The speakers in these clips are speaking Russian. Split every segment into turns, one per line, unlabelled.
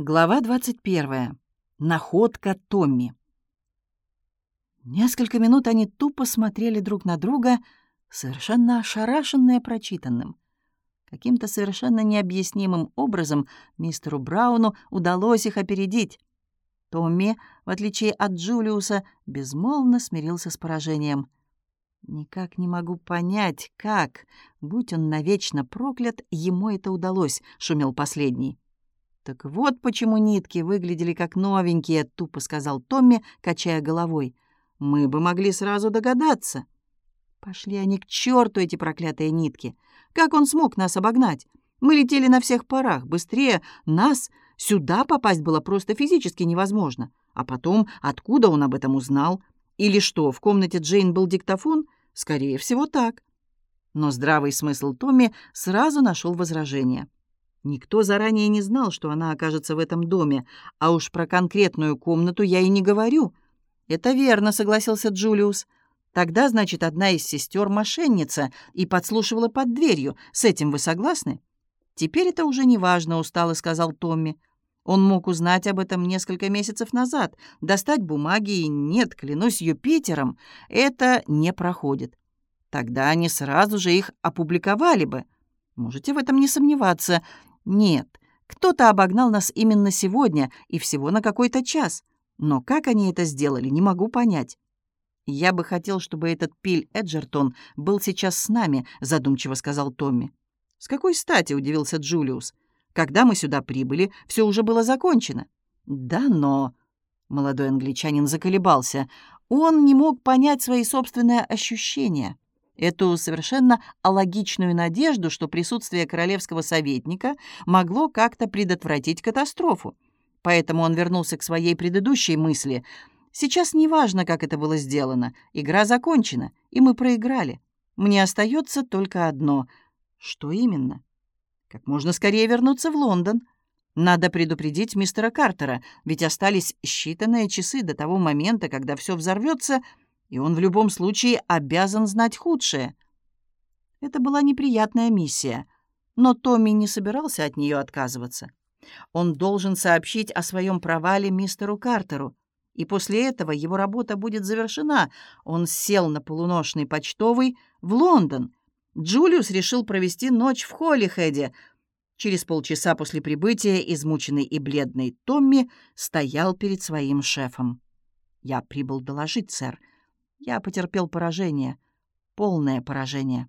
Глава 21. Находка Томми. Несколько минут они тупо смотрели друг на друга, совершенно ошарашенные прочитанным. Каким-то совершенно необъяснимым образом мистеру Брауну удалось их опередить. Томми, в отличие от Джулиуса, безмолвно смирился с поражением. «Никак не могу понять, как, будь он навечно проклят, ему это удалось», — шумел последний. «Так вот почему нитки выглядели как новенькие», — тупо сказал Томми, качая головой. «Мы бы могли сразу догадаться». Пошли они к черту, эти проклятые нитки. Как он смог нас обогнать? Мы летели на всех парах, быстрее нас. Сюда попасть было просто физически невозможно. А потом, откуда он об этом узнал? Или что, в комнате Джейн был диктофон? Скорее всего, так. Но здравый смысл Томми сразу нашел возражение. Никто заранее не знал, что она окажется в этом доме, а уж про конкретную комнату я и не говорю. Это верно, согласился Джулиус. Тогда, значит, одна из сестер мошенница и подслушивала под дверью. С этим вы согласны? Теперь это уже не важно, устало сказал Томми. Он мог узнать об этом несколько месяцев назад, достать бумаги, и нет, клянусь Юпитером, это не проходит. Тогда они сразу же их опубликовали бы. Можете в этом не сомневаться. Нет, кто-то обогнал нас именно сегодня и всего на какой-то час. Но как они это сделали, не могу понять. «Я бы хотел, чтобы этот Пиль Эджертон был сейчас с нами», — задумчиво сказал Томми. «С какой стати?» — удивился Джулиус. «Когда мы сюда прибыли, все уже было закончено». «Да, но...» — молодой англичанин заколебался. Он не мог понять свои собственные ощущения эту совершенно алогичную надежду, что присутствие королевского советника могло как-то предотвратить катастрофу. Поэтому он вернулся к своей предыдущей мысли. «Сейчас не важно, как это было сделано. Игра закончена, и мы проиграли. Мне остается только одно. Что именно? Как можно скорее вернуться в Лондон. Надо предупредить мистера Картера, ведь остались считанные часы до того момента, когда все взорвется, — и он в любом случае обязан знать худшее. Это была неприятная миссия, но Томми не собирался от нее отказываться. Он должен сообщить о своем провале мистеру Картеру, и после этого его работа будет завершена. Он сел на полуношный почтовый в Лондон. Джулиус решил провести ночь в Холлихеде. Через полчаса после прибытия измученный и бледный Томми стоял перед своим шефом. «Я прибыл доложить, сэр. Я потерпел поражение. Полное поражение.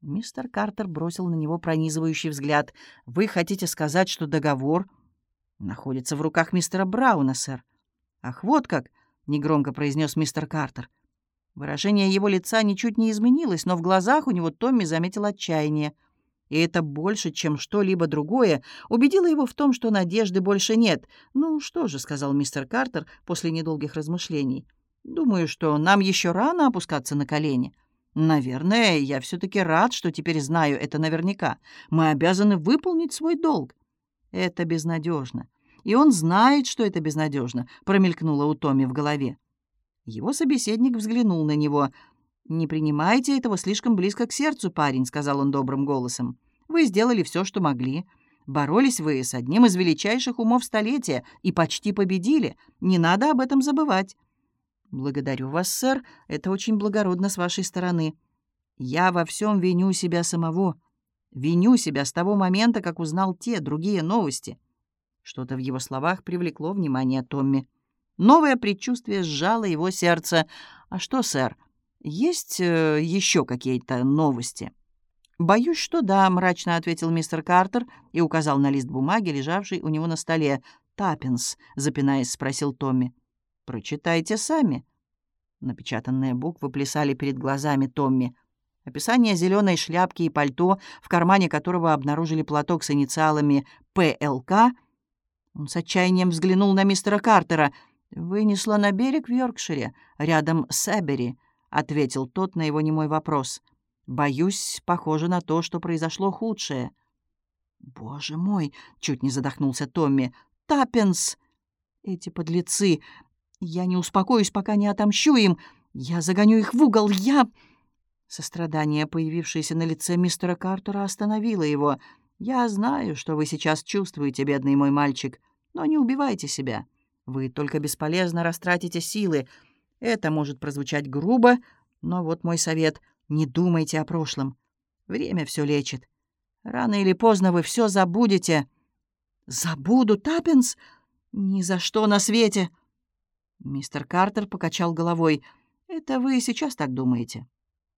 Мистер Картер бросил на него пронизывающий взгляд. «Вы хотите сказать, что договор находится в руках мистера Брауна, сэр?» «Ах, вот как!» — негромко произнес мистер Картер. Выражение его лица ничуть не изменилось, но в глазах у него Томми заметил отчаяние. И это больше, чем что-либо другое, убедило его в том, что надежды больше нет. «Ну что же», — сказал мистер Картер после недолгих размышлений, Думаю, что нам еще рано опускаться на колени. Наверное, я все-таки рад, что теперь знаю это наверняка. Мы обязаны выполнить свой долг. Это безнадежно. И он знает, что это безнадежно, промелькнуло у Томи в голове. Его собеседник взглянул на него. «Не принимайте этого слишком близко к сердцу, парень», — сказал он добрым голосом. «Вы сделали все, что могли. Боролись вы с одним из величайших умов столетия и почти победили. Не надо об этом забывать. «Благодарю вас, сэр. Это очень благородно с вашей стороны. Я во всем виню себя самого. Виню себя с того момента, как узнал те другие новости». Что-то в его словах привлекло внимание Томми. Новое предчувствие сжало его сердце. «А что, сэр, есть э, еще какие-то новости?» «Боюсь, что да», — мрачно ответил мистер Картер и указал на лист бумаги, лежавший у него на столе. «Таппинс», — запинаясь, спросил Томми. «Прочитайте сами». Напечатанные буквы плясали перед глазами Томми. Описание зеленой шляпки и пальто, в кармане которого обнаружили платок с инициалами «ПЛК». Он с отчаянием взглянул на мистера Картера. «Вынесла на берег в Йоркшире, рядом с Эбери», — ответил тот на его немой вопрос. «Боюсь, похоже на то, что произошло худшее». «Боже мой!» — чуть не задохнулся Томми. «Таппинс!» Эти подлецы! Я не успокоюсь, пока не отомщу им. Я загоню их в угол. Я...» Сострадание, появившееся на лице мистера Картера, остановило его. «Я знаю, что вы сейчас чувствуете, бедный мой мальчик. Но не убивайте себя. Вы только бесполезно растратите силы. Это может прозвучать грубо, но вот мой совет — не думайте о прошлом. Время все лечит. Рано или поздно вы все забудете. Забуду, Таппинс? Ни за что на свете. Мистер Картер покачал головой. Это вы сейчас так думаете?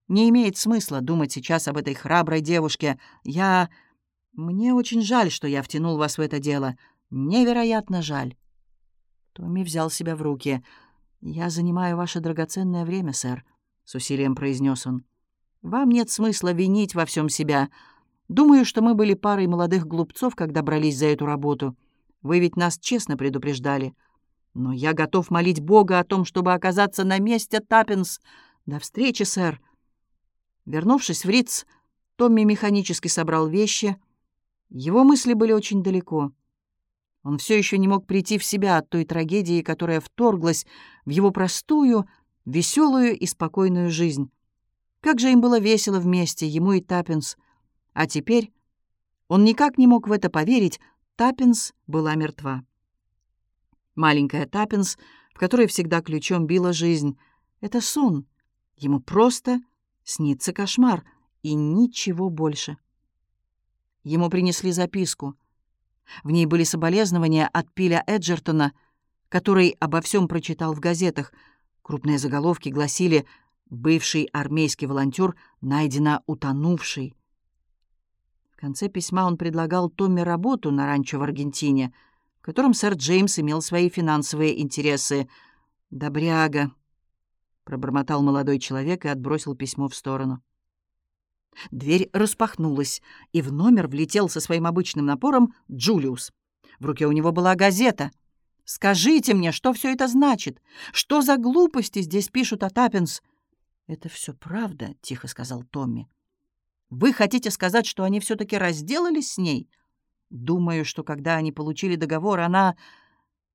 Не имеет смысла думать сейчас об этой храброй девушке. Я... Мне очень жаль, что я втянул вас в это дело. Невероятно жаль. Томми взял себя в руки. «Я занимаю ваше драгоценное время, сэр», — с усилием произнес он. «Вам нет смысла винить во всем себя. Думаю, что мы были парой молодых глупцов, когда брались за эту работу. Вы ведь нас честно предупреждали. Но я готов молить Бога о том, чтобы оказаться на месте Таппинс. До встречи, сэр». Вернувшись в Риц, Томми механически собрал вещи. Его мысли были очень далеко. Он все еще не мог прийти в себя от той трагедии, которая вторглась в его простую, веселую и спокойную жизнь. Как же им было весело вместе, ему и Таппинс. А теперь он никак не мог в это поверить, Таппинс была мертва. Маленькая Таппинс, в которой всегда ключом била жизнь, — это сон. Ему просто снится кошмар и ничего больше. Ему принесли записку — в ней были соболезнования от Пиля Эджертона, который обо всем прочитал в газетах. Крупные заголовки гласили «Бывший армейский волонтер найдено утонувший». В конце письма он предлагал Томми работу на ранчо в Аргентине, котором сэр Джеймс имел свои финансовые интересы. «Добряга», — пробормотал молодой человек и отбросил письмо в сторону. Дверь распахнулась, и в номер влетел со своим обычным напором Джулиус. В руке у него была газета. «Скажите мне, что все это значит? Что за глупости здесь пишут о Таппинс?» «Это все правда», — тихо сказал Томми. «Вы хотите сказать, что они все-таки разделались с ней?» «Думаю, что когда они получили договор, она...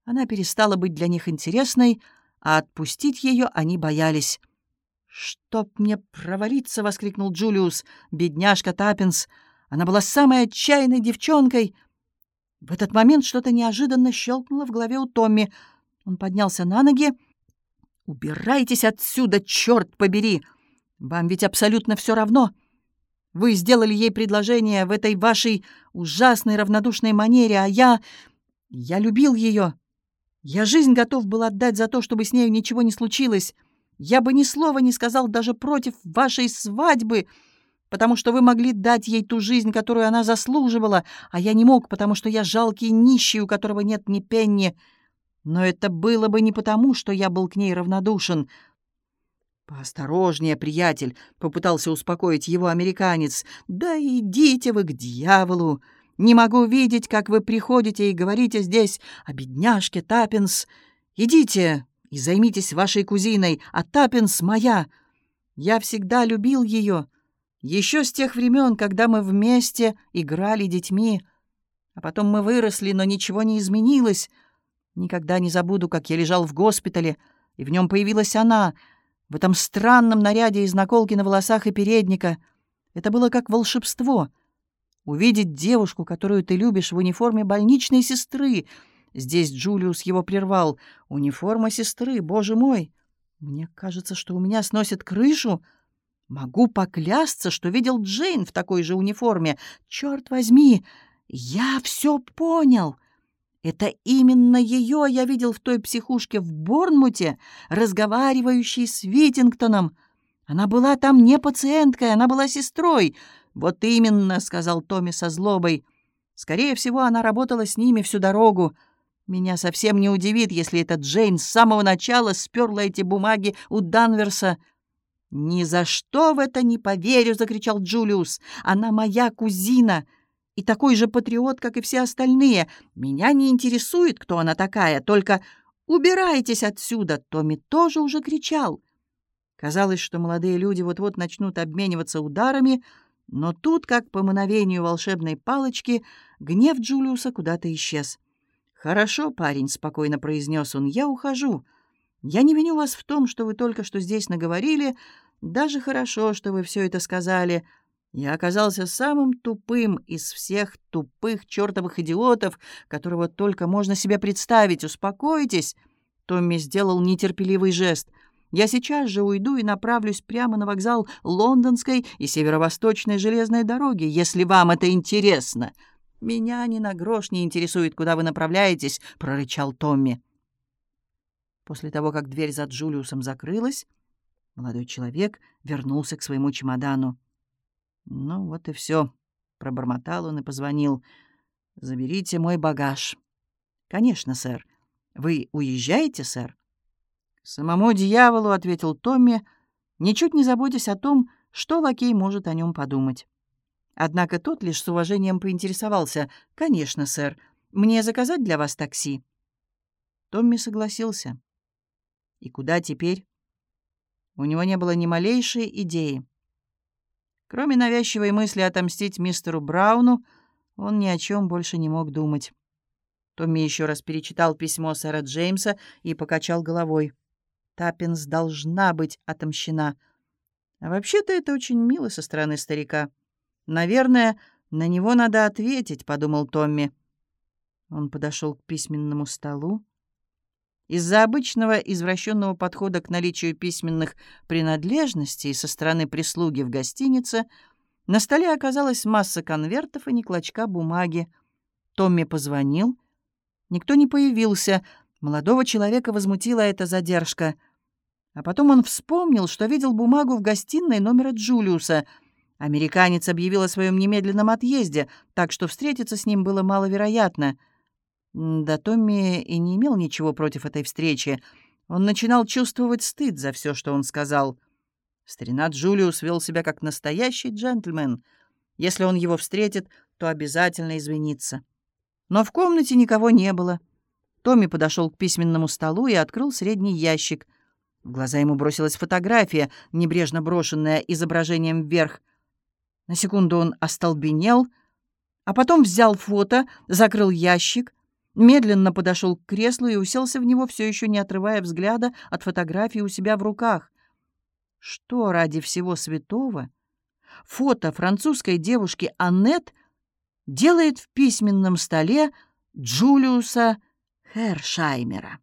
Она перестала быть для них интересной, а отпустить ее они боялись». «Чтоб мне провалиться!» — воскликнул Джулиус. «Бедняжка Таппинс! Она была самой отчаянной девчонкой!» В этот момент что-то неожиданно щелкнуло в голове у Томми. Он поднялся на ноги. «Убирайтесь отсюда, черт побери! Вам ведь абсолютно все равно. Вы сделали ей предложение в этой вашей ужасной равнодушной манере, а я... Я любил ее. Я жизнь готов был отдать за то, чтобы с нею ничего не случилось. Я бы ни слова не сказал даже против вашей свадьбы, потому что вы могли дать ей ту жизнь, которую она заслуживала, а я не мог, потому что я жалкий нищий, у которого нет ни пенни. Но это было бы не потому, что я был к ней равнодушен. «Поосторожнее, приятель», — попытался успокоить его американец. «Да идите вы к дьяволу! Не могу видеть, как вы приходите и говорите здесь о бедняжке Таппинс. Идите, и займитесь вашей кузиной, а Таппинс моя. Я всегда любил ее, еще с тех времен, когда мы вместе играли детьми. А потом мы выросли, но ничего не изменилось. Никогда не забуду, как я лежал в госпитале, и в нем появилась она, в этом странном наряде из наколки на волосах и передника. Это было как волшебство. Увидеть девушку, которую ты любишь в униформе больничной сестры — Здесь Джулиус его прервал. «Униформа сестры, боже мой! Мне кажется, что у меня сносит крышу. Могу поклясться, что видел Джейн в такой же униформе. Черт возьми, я все понял!» Это именно ее я видел в той психушке в Борнмуте, разговаривающей с Витингтоном. Она была там не пациенткой, она была сестрой. «Вот именно», — сказал Томми со злобой. «Скорее всего, она работала с ними всю дорогу. Меня совсем не удивит, если эта Джейн с самого начала сперла эти бумаги у Данверса. «Ни за что в это не поверю!» — закричал Джулиус. «Она моя кузина и такой же патриот, как и все остальные. Меня не интересует, кто она такая, только убирайтесь отсюда!» Томми тоже уже кричал. Казалось, что молодые люди вот-вот начнут обмениваться ударами, но тут, как по мановению волшебной палочки, гнев Джулиуса куда-то исчез. «Хорошо, парень», — спокойно произнес он, — «я ухожу. Я не виню вас в том, что вы только что здесь наговорили. Даже хорошо, что вы все это сказали. Я оказался самым тупым из всех тупых чертовых идиотов, которого только можно себе представить. Успокойтесь!» Томми сделал нетерпеливый жест. «Я сейчас же уйду и направлюсь прямо на вокзал Лондонской и Северо-Восточной железной дороги, если вам это интересно». «Меня ни на грош не интересует, куда вы направляетесь», — прорычал Томми. После того, как дверь за Джулиусом закрылась, молодой человек вернулся к своему чемодану. «Ну вот и все, пробормотал он и позвонил. «Заберите мой багаж». «Конечно, сэр. Вы уезжаете, сэр?» «Самому дьяволу», — ответил Томми, ничуть не заботясь о том, что лакей может о нем подумать. Однако тот лишь с уважением поинтересовался. «Конечно, сэр. Мне заказать для вас такси?» Томми согласился. «И куда теперь?» У него не было ни малейшей идеи. Кроме навязчивой мысли отомстить мистеру Брауну, он ни о чем больше не мог думать. Томми еще раз перечитал письмо сэра Джеймса и покачал головой. Таппинс должна быть отомщена. А вообще-то это очень мило со стороны старика. «Наверное, на него надо ответить», — подумал Томми. Он подошел к письменному столу. Из-за обычного извращенного подхода к наличию письменных принадлежностей со стороны прислуги в гостинице на столе оказалась масса конвертов и не клочка бумаги. Томми позвонил. Никто не появился. Молодого человека возмутила эта задержка. А потом он вспомнил, что видел бумагу в гостиной номера Джулиуса — Американец объявил о своем немедленном отъезде, так что встретиться с ним было маловероятно. Да Томми и не имел ничего против этой встречи. Он начинал чувствовать стыд за все, что он сказал. Старина Джулиус вел себя как настоящий джентльмен. Если он его встретит, то обязательно извинится. Но в комнате никого не было. Томми подошел к письменному столу и открыл средний ящик. В глаза ему бросилась фотография, небрежно брошенная изображением вверх — на секунду он остолбенел, а потом взял фото, закрыл ящик, медленно подошел к креслу и уселся в него, все еще не отрывая взгляда от фотографии у себя в руках. Что ради всего святого фото французской девушки Аннет делает в письменном столе Джулиуса Хершаймера?